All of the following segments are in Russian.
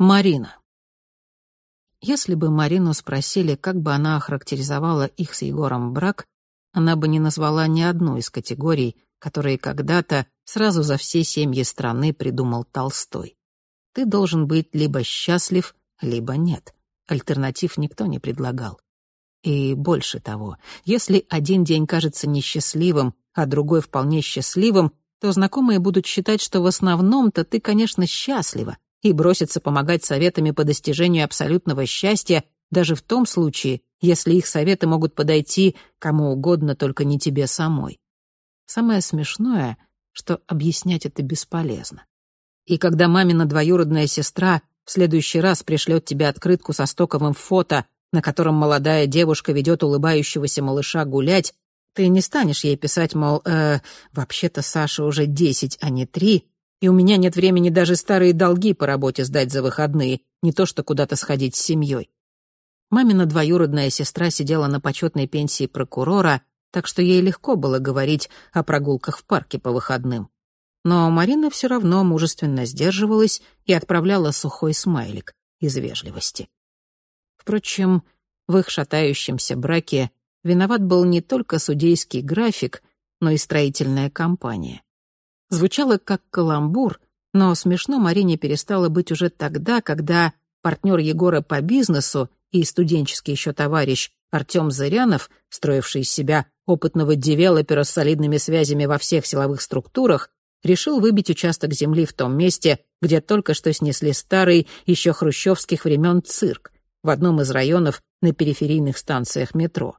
Марина. Если бы Марину спросили, как бы она охарактеризовала их с Егором брак, она бы не назвала ни одну из категорий, которые когда-то сразу за все семьи страны придумал Толстой. Ты должен быть либо счастлив, либо нет. Альтернатив никто не предлагал. И больше того, если один день кажется несчастливым, а другой вполне счастливым, то знакомые будут считать, что в основном-то ты, конечно, счастлива, и бросятся помогать советами по достижению абсолютного счастья даже в том случае, если их советы могут подойти кому угодно, только не тебе самой. Самое смешное, что объяснять это бесполезно. И когда мамина двоюродная сестра в следующий раз пришлет тебе открытку со стоковым фото, на котором молодая девушка ведет улыбающегося малыша гулять, ты не станешь ей писать, мол, э, вообще-то Саша уже десять, а не три, и у меня нет времени даже старые долги по работе сдать за выходные, не то что куда-то сходить с семьей. Мамина двоюродная сестра сидела на почетной пенсии прокурора, так что ей легко было говорить о прогулках в парке по выходным. Но Марина все равно мужественно сдерживалась и отправляла сухой смайлик из вежливости. Впрочем, в их шатающемся браке виноват был не только судейский график, но и строительная компания. Звучало как каламбур, но смешно Марине перестало быть уже тогда, когда партнер Егора по бизнесу и студенческий еще товарищ Артем Зырянов, строивший из себя опытного девелопера с солидными связями во всех силовых структурах, решил выбить участок земли в том месте, где только что снесли старый, еще хрущевских времен цирк, в одном из районов на периферийных станциях метро.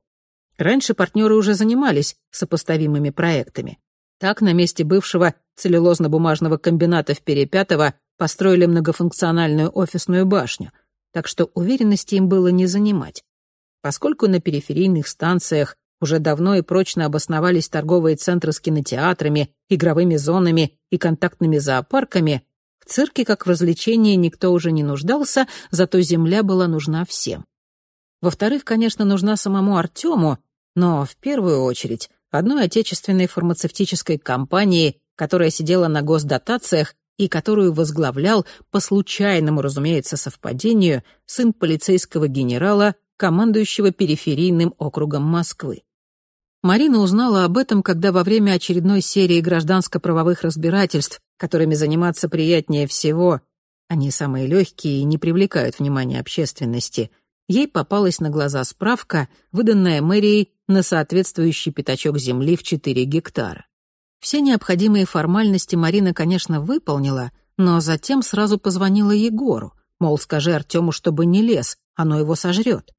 Раньше партнеры уже занимались сопоставимыми проектами. Так, на месте бывшего целлюлозно-бумажного комбината в Перепятово построили многофункциональную офисную башню, так что уверенности им было не занимать. Поскольку на периферийных станциях уже давно и прочно обосновались торговые центры с кинотеатрами, игровыми зонами и контактными зоопарками, в цирке как в развлечении никто уже не нуждался, зато земля была нужна всем. Во-вторых, конечно, нужна самому Артему, но в первую очередь одной отечественной фармацевтической компании, которая сидела на госдотациях и которую возглавлял, по случайному, разумеется, совпадению, сын полицейского генерала, командующего периферийным округом Москвы. Марина узнала об этом, когда во время очередной серии гражданско-правовых разбирательств, которыми заниматься приятнее всего, они самые легкие и не привлекают внимания общественности, ей попалась на глаза справка, выданная мэрией на соответствующий пятачок земли в 4 гектара. Все необходимые формальности Марина, конечно, выполнила, но затем сразу позвонила Егору, мол, скажи Артему, чтобы не лез, оно его сожрет.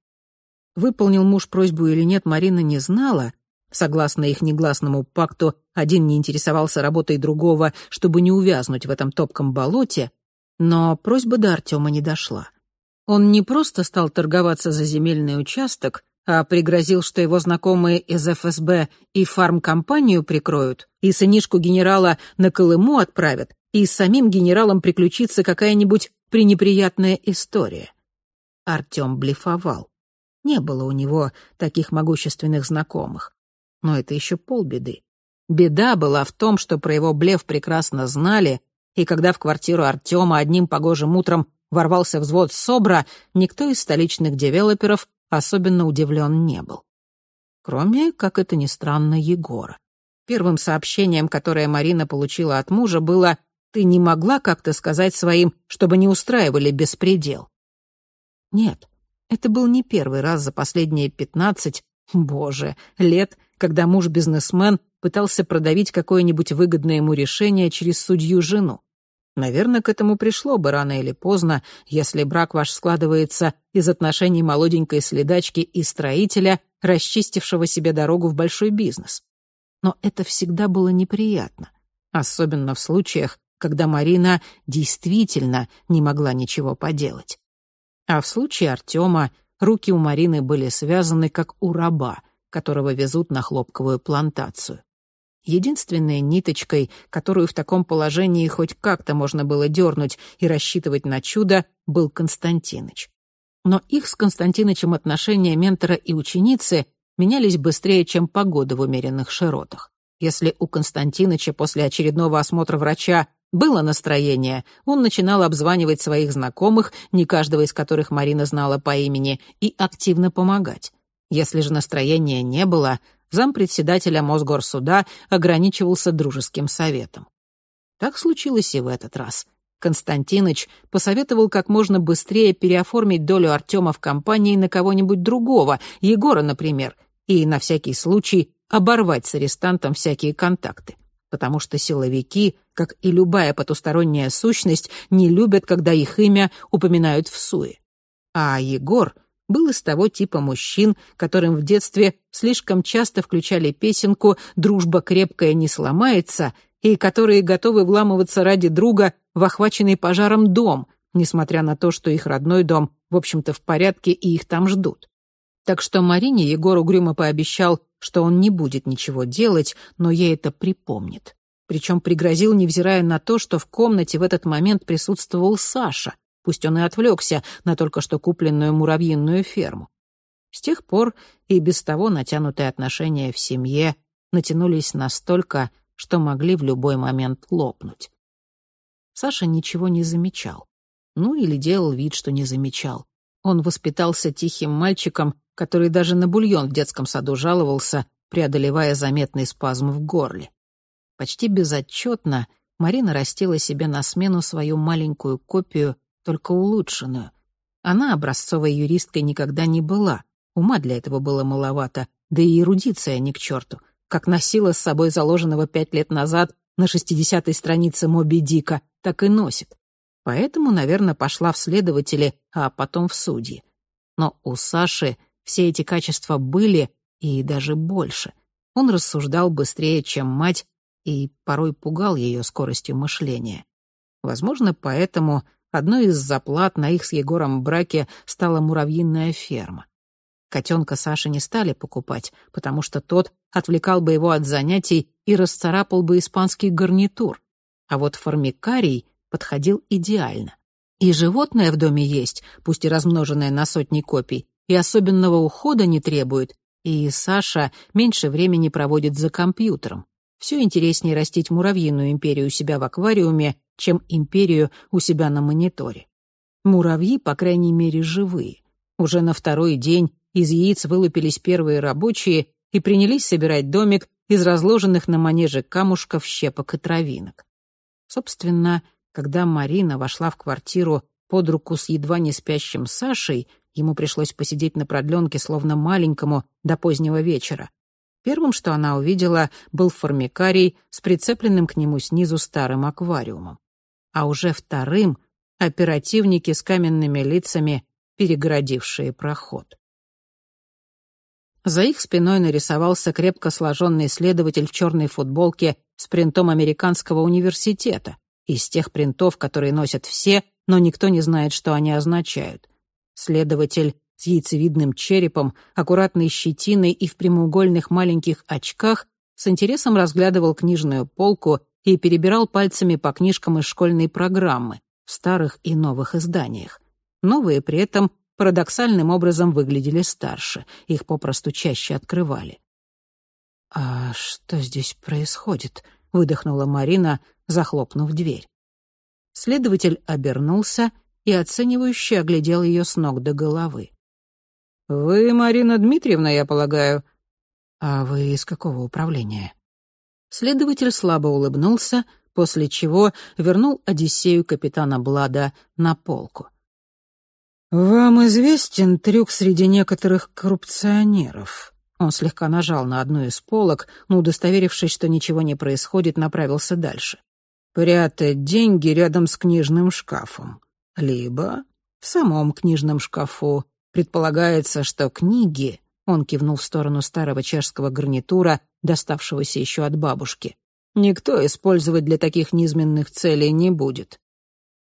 Выполнил муж просьбу или нет, Марина не знала. Согласно их негласному пакту, один не интересовался работой другого, чтобы не увязнуть в этом топком болоте, но просьба до Артема не дошла. Он не просто стал торговаться за земельный участок, а пригрозил, что его знакомые из ФСБ и фармкомпанию прикроют, и сынишку генерала на Колыму отправят, и с самим генералом приключится какая-нибудь пренеприятная история. Артем блефовал. Не было у него таких могущественных знакомых. Но это еще полбеды. Беда была в том, что про его блеф прекрасно знали, и когда в квартиру Артема одним погожим утром ворвался взвод СОБРа, никто из столичных девелоперов особенно удивлен не был. Кроме, как это ни странно, Егора. Первым сообщением, которое Марина получила от мужа, было «Ты не могла как-то сказать своим, чтобы не устраивали беспредел?» Нет, это был не первый раз за последние пятнадцать, боже, лет, когда муж-бизнесмен пытался продавить какое-нибудь выгодное ему решение через судью жену. Наверное, к этому пришло бы рано или поздно, если брак ваш складывается из отношений молоденькой следачки и строителя, расчистившего себе дорогу в большой бизнес. Но это всегда было неприятно, особенно в случаях, когда Марина действительно не могла ничего поделать. А в случае Артема руки у Марины были связаны, как у раба, которого везут на хлопковую плантацию. Единственной ниточкой, которую в таком положении хоть как-то можно было дернуть и рассчитывать на чудо, был Константиныч. Но их с Константинычем отношения ментора и ученицы менялись быстрее, чем погода в умеренных широтах. Если у Константиныча после очередного осмотра врача Было настроение, он начинал обзванивать своих знакомых, не каждого из которых Марина знала по имени, и активно помогать. Если же настроения не было, зампредседателя Мосгорсуда ограничивался дружеским советом. Так случилось и в этот раз. Константиныч посоветовал как можно быстрее переоформить долю Артема в компании на кого-нибудь другого, Егора, например, и на всякий случай оборвать с арестантом всякие контакты потому что силовики, как и любая потусторонняя сущность, не любят, когда их имя упоминают в суе. А Егор был из того типа мужчин, которым в детстве слишком часто включали песенку «Дружба крепкая не сломается», и которые готовы вламываться ради друга в охваченный пожаром дом, несмотря на то, что их родной дом, в общем-то, в порядке и их там ждут. Так что Марине Егор угрюмо пообещал, что он не будет ничего делать, но ей это припомнит. Причем пригрозил, невзирая на то, что в комнате в этот момент присутствовал Саша, пусть он и отвлекся на только что купленную муравьиную ферму. С тех пор и без того натянутые отношения в семье натянулись настолько, что могли в любой момент лопнуть. Саша ничего не замечал. Ну или делал вид, что не замечал. Он воспитался тихим мальчиком, который даже на бульон в детском саду жаловался, преодолевая заметный спазм в горле. Почти безотчетно Марина растила себе на смену свою маленькую копию, только улучшенную. Она образцовой юристкой никогда не была, ума для этого было маловато, да и эрудиция ни к черту, как носила с собой заложенного пять лет назад на шестидесятой странице Моби Дика, так и носит. Поэтому, наверное, пошла в следователи, а потом в судьи. Но у Саши все эти качества были, и даже больше. Он рассуждал быстрее, чем мать, и порой пугал ее скоростью мышления. Возможно, поэтому одной из заплат на их с Егором браке стала муравьиная ферма. Котенка Саши не стали покупать, потому что тот отвлекал бы его от занятий и расцарапал бы испанский гарнитур. А вот формикарий подходил идеально. И животное в доме есть, пусть и размноженное на сотни копий, и особенного ухода не требует, и Саша меньше времени проводит за компьютером. Все интереснее растить муравьиную империю у себя в аквариуме, чем империю у себя на мониторе. Муравьи, по крайней мере, живые. Уже на второй день из яиц вылупились первые рабочие и принялись собирать домик из разложенных на манеже камушков, щепок и травинок. Собственно, когда Марина вошла в квартиру под руку с едва не спящим Сашей, ему пришлось посидеть на продленке, словно маленькому, до позднего вечера. Первым, что она увидела, был формикарий с прицепленным к нему снизу старым аквариумом. А уже вторым — оперативники с каменными лицами, перегородившие проход. За их спиной нарисовался крепко сложенный следователь в черной футболке с принтом американского университета, из тех принтов, которые носят все, но никто не знает, что они означают. Следователь с яйцевидным черепом, аккуратной щетиной и в прямоугольных маленьких очках с интересом разглядывал книжную полку и перебирал пальцами по книжкам из школьной программы в старых и новых изданиях. Новые при этом парадоксальным образом выглядели старше, их попросту чаще открывали. «А что здесь происходит?» — выдохнула Марина, захлопнув дверь. Следователь обернулся и оценивающе оглядел ее с ног до головы. «Вы Марина Дмитриевна, я полагаю?» «А вы из какого управления?» Следователь слабо улыбнулся, после чего вернул Одиссею капитана Блада на полку. «Вам известен трюк среди некоторых коррупционеров?» Он слегка нажал на одну из полок, но, удостоверившись, что ничего не происходит, направился дальше. «Прятать деньги рядом с книжным шкафом. Либо в самом книжном шкафу. Предполагается, что книги, он кивнул в сторону старого чешского гарнитура, доставшегося еще от бабушки, никто использовать для таких низменных целей не будет.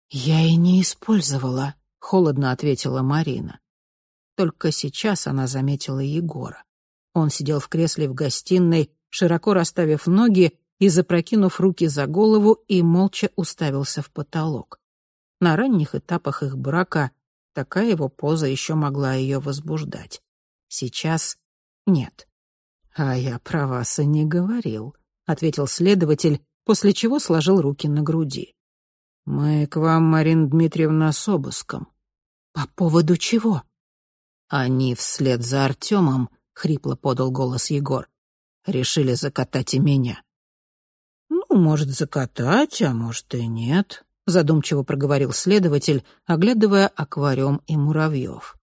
«Я и не использовала», — холодно ответила Марина. Только сейчас она заметила Егора. Он сидел в кресле в гостиной, широко расставив ноги и запрокинув руки за голову и молча уставился в потолок. На ранних этапах их брака Такая его поза еще могла ее возбуждать. Сейчас нет. «А я про вас и не говорил», — ответил следователь, после чего сложил руки на груди. «Мы к вам, Марина Дмитриевна, с обыском». «По поводу чего?» «Они вслед за Артемом», — хрипло подал голос Егор, — «решили закатать и меня». «Ну, может, закатать, а может и нет», — задумчиво проговорил следователь, оглядывая аквариум и муравьев.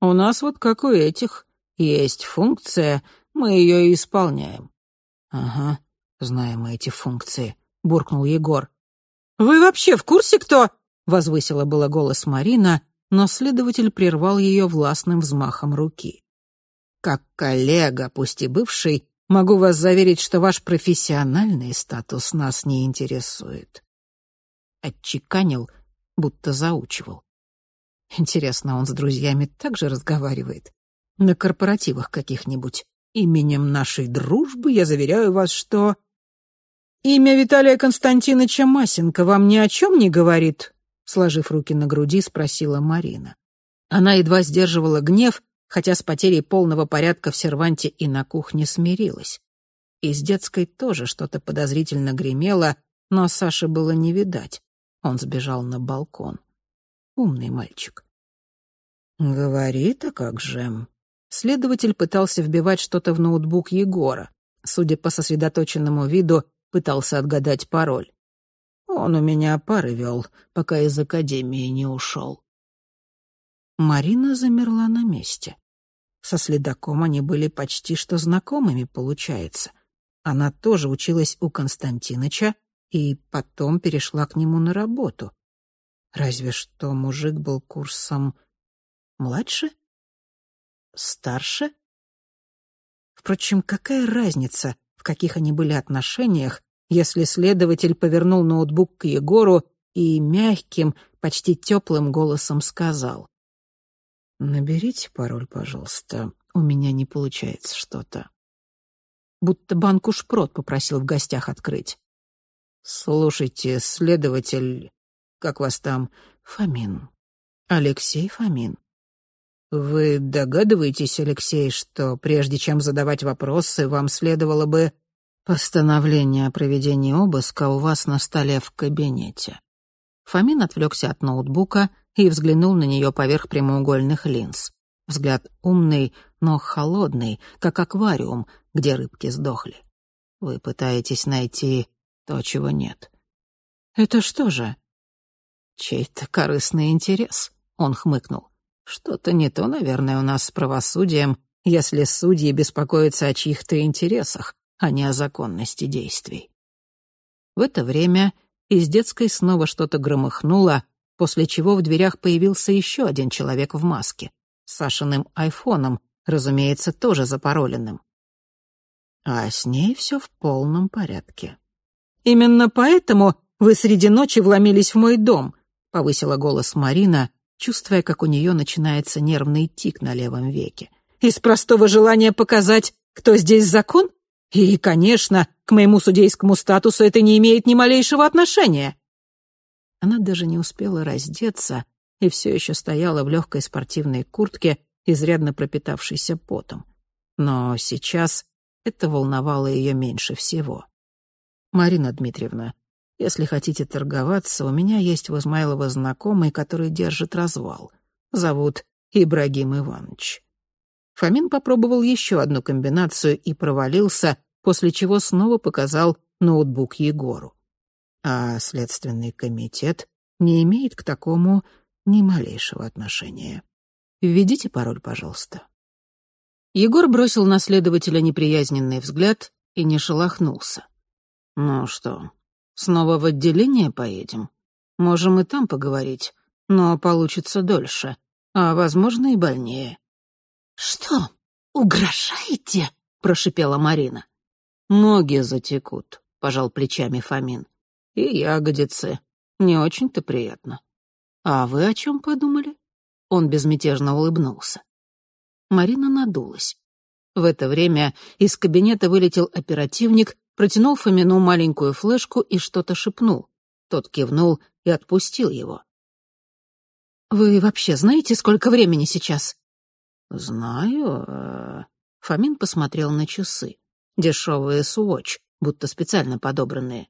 «У нас вот как у этих. Есть функция, мы ее и исполняем». «Ага, знаем мы эти функции», — буркнул Егор. «Вы вообще в курсе, кто?» — возвысила было голос Марина, но следователь прервал ее властным взмахом руки. «Как коллега, пусть и бывший, могу вас заверить, что ваш профессиональный статус нас не интересует». Отчеканил, будто заучивал. Интересно, он с друзьями так же разговаривает? На корпоративах каких-нибудь? Именем нашей дружбы я заверяю вас, что... «Имя Виталия Константиновича Масенко вам ни о чем не говорит?» Сложив руки на груди, спросила Марина. Она едва сдерживала гнев, хотя с потерей полного порядка в серванте и на кухне смирилась. Из детской тоже что-то подозрительно гремело, но Саше было не видать. Он сбежал на балкон. Умный мальчик. «Говорит, а как же?» Следователь пытался вбивать что-то в ноутбук Егора. Судя по сосредоточенному виду, пытался отгадать пароль. Он у меня пары вел, пока из академии не ушел. Марина замерла на месте. Со следаком они были почти что знакомыми, получается. Она тоже училась у Константиныча и потом перешла к нему на работу. Разве что мужик был курсом младше? Старше? Впрочем, какая разница, в каких они были отношениях, если следователь повернул ноутбук к Егору и мягким, почти теплым голосом сказал. «Наберите пароль, пожалуйста. У меня не получается что-то». Будто банку шпрот попросил в гостях открыть. «Слушайте, следователь... Как вас там? Фомин. Алексей Фомин. Вы догадываетесь, Алексей, что прежде чем задавать вопросы, вам следовало бы Постановление о проведении обыска у вас на столе в кабинете. Фомин отвлекся от ноутбука и взглянул на нее поверх прямоугольных линз. Взгляд умный, но холодный, как аквариум, где рыбки сдохли. Вы пытаетесь найти то, чего нет. Это что же? Чей-то корыстный интерес, он хмыкнул. Что-то не то, наверное, у нас с правосудием, если судьи беспокоятся о чьих-то интересах, а не о законности действий. В это время из детской снова что-то громыхнуло, после чего в дверях появился еще один человек в маске, с Сашиным айфоном, разумеется, тоже запароленным. А с ней все в полном порядке. «Именно поэтому вы среди ночи вломились в мой дом», — повысила голос Марина, чувствуя, как у нее начинается нервный тик на левом веке. «Из простого желания показать, кто здесь закон и, конечно, к моему судейскому статусу это не имеет ни малейшего отношения. Она даже не успела раздеться и все еще стояла в легкой спортивной куртке, изрядно пропитавшейся потом. Но сейчас это волновало ее меньше всего. «Марина Дмитриевна, если хотите торговаться, у меня есть в Измайлово знакомый, который держит развал. Зовут Ибрагим Иванович. Фомин попробовал еще одну комбинацию и провалился, после чего снова показал ноутбук Егору. А Следственный комитет не имеет к такому ни малейшего отношения. Введите пароль, пожалуйста. Егор бросил на следователя неприязненный взгляд и не шелохнулся. «Ну что, снова в отделение поедем? Можем и там поговорить, но получится дольше, а, возможно, и больнее». «Что, угрожаете?» — прошипела Марина. «Ноги затекут», — пожал плечами Фомин. «И ягодицы. Не очень-то приятно». «А вы о чем подумали?» Он безмятежно улыбнулся. Марина надулась. В это время из кабинета вылетел оперативник, протянул Фомину маленькую флешку и что-то шепнул. Тот кивнул и отпустил его. «Вы вообще знаете, сколько времени сейчас?» «Знаю». Э, Фомин посмотрел на часы. Дешевые суоч, будто специально подобранные.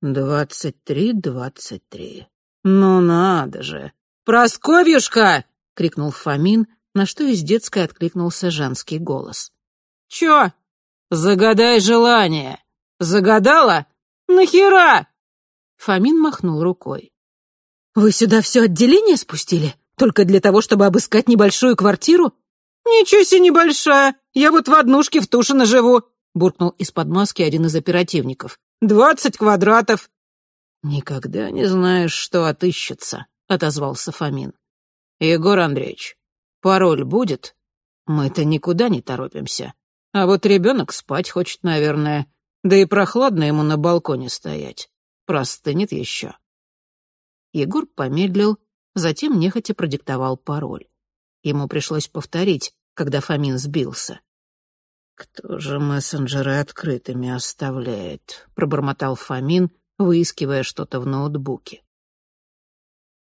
«Двадцать три, двадцать три. «Ну надо же! Просковьюшка!» — крикнул Фомин, на что из детской откликнулся женский голос. «Чё? Загадай желание! Загадала? Нахера?» Фомин махнул рукой. «Вы сюда все отделение спустили? Только для того, чтобы обыскать небольшую квартиру?» «Ничего себе небольшая! Я вот в однушке в Тушино живу!» — буркнул из-под маски один из оперативников. «Двадцать квадратов!» «Никогда не знаешь, что отыщется», — отозвался Фомин. «Егор Андреевич, пароль будет? Мы-то никуда не торопимся. А вот ребенок спать хочет, наверное. Да и прохладно ему на балконе стоять. Простынет еще». Егор помедлил, затем нехотя продиктовал пароль. Ему пришлось повторить, когда Фомин сбился. «Кто же мессенджеры открытыми оставляет?» — пробормотал Фомин, выискивая что-то в ноутбуке.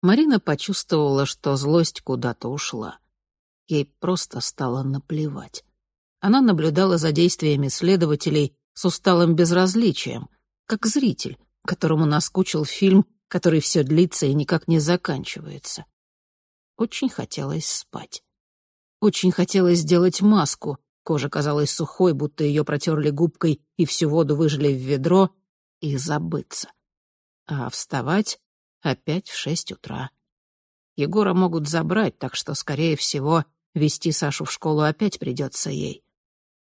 Марина почувствовала, что злость куда-то ушла. Ей просто стало наплевать. Она наблюдала за действиями следователей с усталым безразличием, как зритель, которому наскучил фильм который все длится и никак не заканчивается. Очень хотелось спать. Очень хотелось сделать маску. Кожа казалась сухой, будто ее протерли губкой и всю воду выжили в ведро, и забыться. А вставать опять в шесть утра. Егора могут забрать, так что, скорее всего, вести Сашу в школу опять придется ей.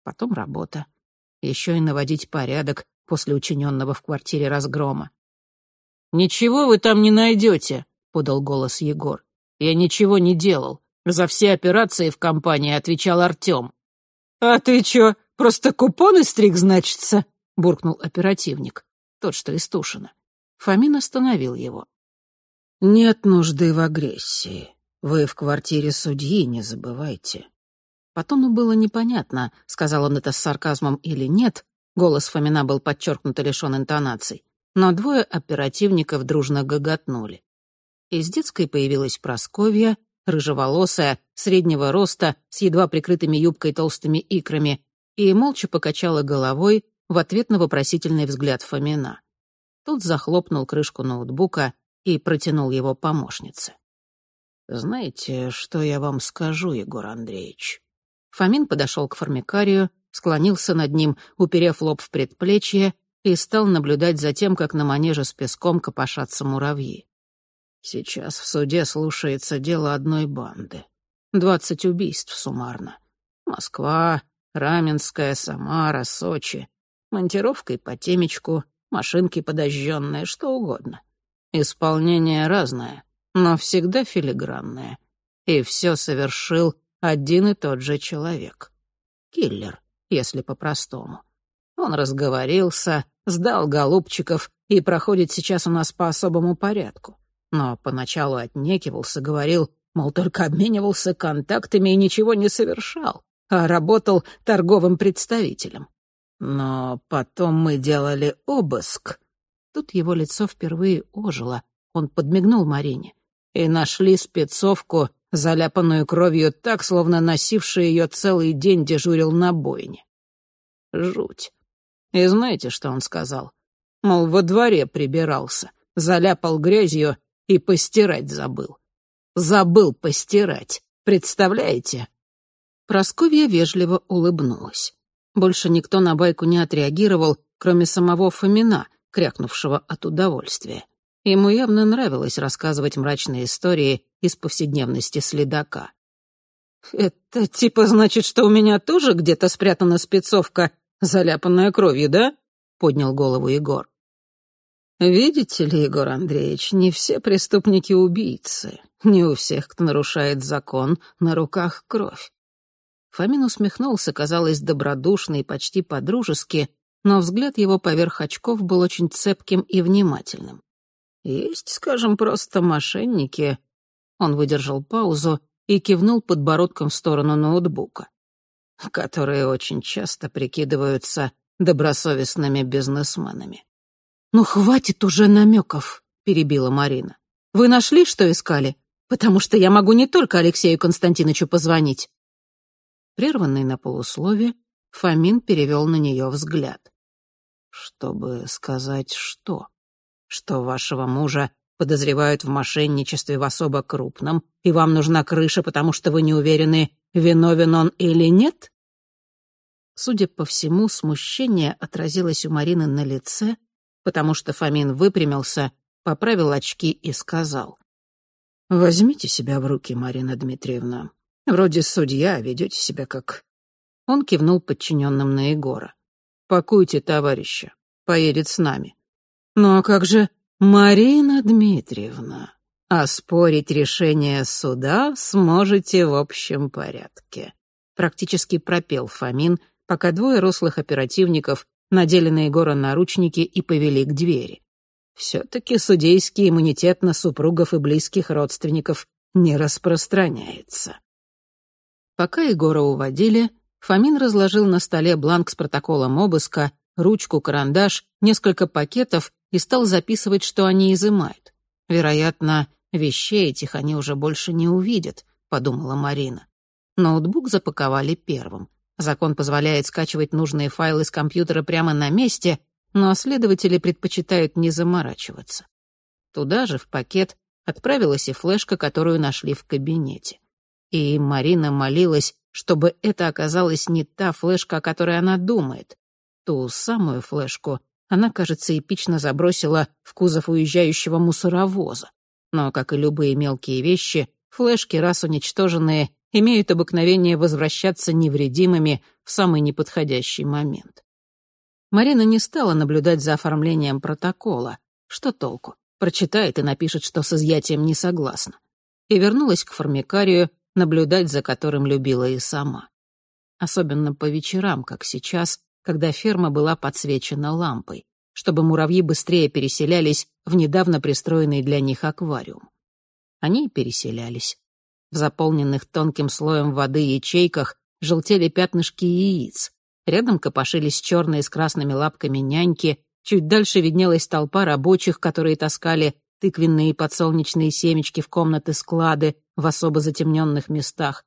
Потом работа. Еще и наводить порядок после учиненного в квартире разгрома. «Ничего вы там не найдете», — подал голос Егор. «Я ничего не делал. За все операции в компании отвечал Артем». «А ты чё, просто купоны стриг, значится?» — буркнул оперативник, тот, что из Тушина. Фомин остановил его. «Нет нужды в агрессии. Вы в квартире судьи, не забывайте». По тону было непонятно, сказал он это с сарказмом или нет. Голос Фомина был подчеркнуто лишен интонаций но двое оперативников дружно гоготнули. Из детской появилась Просковья, рыжеволосая, среднего роста, с едва прикрытыми юбкой толстыми икрами, и молча покачала головой в ответ на вопросительный взгляд Фомина. Тот захлопнул крышку ноутбука и протянул его помощнице. «Знаете, что я вам скажу, Егор Андреевич?» Фомин подошел к формикарию, склонился над ним, уперев лоб в предплечье, и стал наблюдать за тем, как на манеже с песком копошатся муравьи. Сейчас в суде слушается дело одной банды. Двадцать убийств суммарно. Москва, Раменская, Самара, Сочи. Монтировкой по темечку, машинки подожженные, что угодно. Исполнение разное, но всегда филигранное. И все совершил один и тот же человек. Киллер, если по-простому. Он разговорился, сдал голубчиков и проходит сейчас у нас по особому порядку. Но поначалу отнекивался, говорил, мол, только обменивался контактами и ничего не совершал, а работал торговым представителем. Но потом мы делали обыск. Тут его лицо впервые ожило. Он подмигнул Марине. И нашли спецовку, заляпанную кровью так, словно носивший ее целый день дежурил на бойне. Жуть. И знаете, что он сказал? Мол, во дворе прибирался, заляпал грязью и постирать забыл. Забыл постирать, представляете? Просковья вежливо улыбнулась. Больше никто на байку не отреагировал, кроме самого Фомина, крякнувшего от удовольствия. Ему явно нравилось рассказывать мрачные истории из повседневности следака. «Это типа значит, что у меня тоже где-то спрятана спецовка заляпанная кровью, да?» — поднял голову Егор. «Видите ли, Егор Андреевич, не все преступники убийцы. Не у всех, кто нарушает закон, на руках кровь». Фомин усмехнулся, казалось, добродушно и почти по-дружески, но взгляд его поверх очков был очень цепким и внимательным. «Есть, скажем, просто мошенники». Он выдержал паузу и кивнул подбородком в сторону ноутбука которые очень часто прикидываются добросовестными бизнесменами. «Ну, хватит уже намеков», — перебила Марина. «Вы нашли, что искали? Потому что я могу не только Алексею Константиновичу позвонить». Прерванный на полуслове, Фомин перевел на нее взгляд. «Чтобы сказать что? Что вашего мужа подозревают в мошенничестве в особо крупном, и вам нужна крыша, потому что вы не уверены, виновен он или нет? Судя по всему, смущение отразилось у Марины на лице, потому что Фомин выпрямился, поправил очки и сказал. «Возьмите себя в руки, Марина Дмитриевна. Вроде судья, ведете себя как...» Он кивнул подчиненным на Егора. «Пакуйте товарища, поедет с нами». «Ну а как же Марина Дмитриевна? Оспорить решение суда сможете в общем порядке», практически пропел Фомин, пока двое рослых оперативников надели на Егора наручники и повели к двери. Все-таки судейский иммунитет на супругов и близких родственников не распространяется. Пока Егора уводили, Фомин разложил на столе бланк с протоколом обыска, ручку, карандаш, несколько пакетов и стал записывать, что они изымают. Вероятно, вещей этих они уже больше не увидят, подумала Марина. Ноутбук запаковали первым. Закон позволяет скачивать нужные файлы с компьютера прямо на месте, но следователи предпочитают не заморачиваться. Туда же, в пакет, отправилась и флешка, которую нашли в кабинете. И Марина молилась, чтобы это оказалась не та флешка, о которой она думает. Ту самую флешку она, кажется, эпично забросила в кузов уезжающего мусоровоза. Но, как и любые мелкие вещи, флешки, раз уничтоженные, имеют обыкновение возвращаться невредимыми в самый неподходящий момент. Марина не стала наблюдать за оформлением протокола. Что толку? Прочитает и напишет, что с изъятием не согласна. И вернулась к формикарию, наблюдать за которым любила и сама. Особенно по вечерам, как сейчас, когда ферма была подсвечена лампой, чтобы муравьи быстрее переселялись в недавно пристроенный для них аквариум. Они переселялись. В заполненных тонким слоем воды ячейках желтели пятнышки яиц. Рядом копошились черные с красными лапками няньки, чуть дальше виднелась толпа рабочих, которые таскали тыквенные и подсолнечные семечки в комнаты-склады в особо затемненных местах.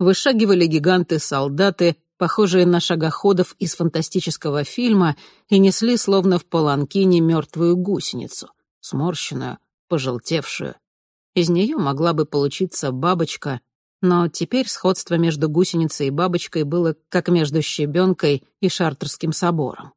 Вышагивали гиганты-солдаты, похожие на шагоходов из фантастического фильма, и несли словно в паланкине мертвую гусеницу, сморщенную, пожелтевшую. Из нее могла бы получиться бабочка, но теперь сходство между гусеницей и бабочкой было как между щебенкой и Шартерским собором.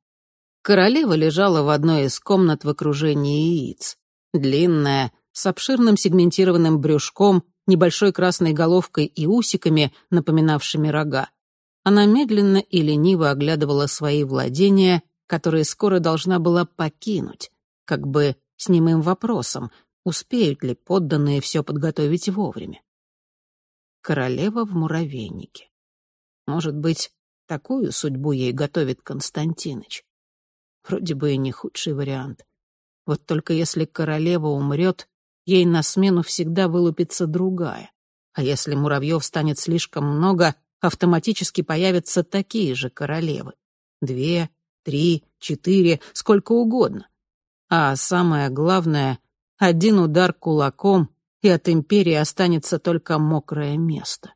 Королева лежала в одной из комнат в окружении яиц. Длинная, с обширным сегментированным брюшком, небольшой красной головкой и усиками, напоминавшими рога. Она медленно и лениво оглядывала свои владения, которые скоро должна была покинуть, как бы с немым вопросом, успеют ли подданные все подготовить вовремя. Королева в муравейнике. Может быть, такую судьбу ей готовит Константиныч. Вроде бы и не худший вариант. Вот только если королева умрет, ей на смену всегда вылупится другая. А если муравьев станет слишком много, автоматически появятся такие же королевы. Две, три, четыре, сколько угодно. А самое главное, один удар кулаком, и от империи останется только мокрое место.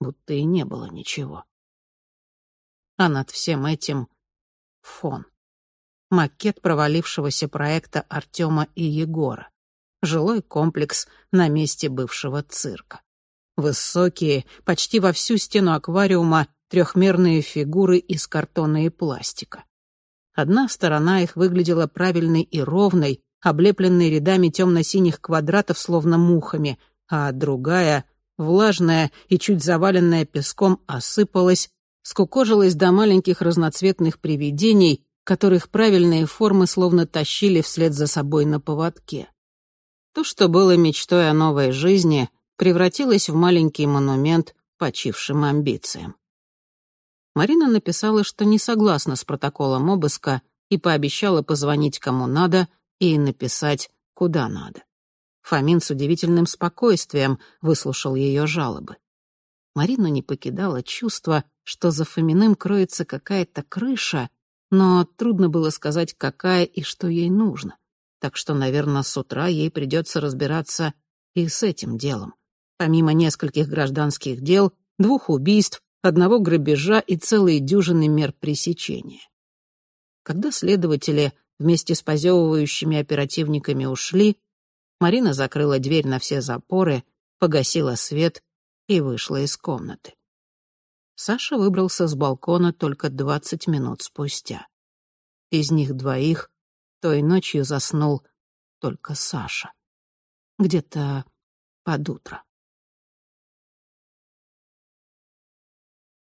Будто и не было ничего. А над всем этим — фон макет провалившегося проекта Артема и Егора. Жилой комплекс на месте бывшего цирка. Высокие, почти во всю стену аквариума, трехмерные фигуры из картона и пластика. Одна сторона их выглядела правильной и ровной, облепленной рядами темно-синих квадратов, словно мухами, а другая, влажная и чуть заваленная песком, осыпалась, скукожилась до маленьких разноцветных привидений, которых правильные формы словно тащили вслед за собой на поводке. То, что было мечтой о новой жизни, превратилось в маленький монумент почившим амбициям. Марина написала, что не согласна с протоколом обыска и пообещала позвонить кому надо и написать куда надо. Фомин с удивительным спокойствием выслушал ее жалобы. Марину не покидало чувство, что за Фоминым кроется какая-то крыша, но трудно было сказать, какая и что ей нужно. Так что, наверное, с утра ей придется разбираться и с этим делом. Помимо нескольких гражданских дел, двух убийств, одного грабежа и целой дюжины мер пресечения. Когда следователи вместе с позевывающими оперативниками ушли, Марина закрыла дверь на все запоры, погасила свет и вышла из комнаты. Саша выбрался с балкона только двадцать минут спустя. Из них двоих той ночью заснул только Саша. Где-то под утро.